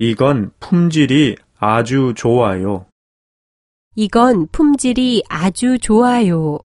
이건 품질이 아주 좋아요. 이건 품질이 아주 좋아요.